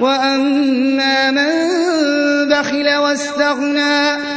وَأَمَّا مَن بَخِلَ وَاسْتَغْنَىٰ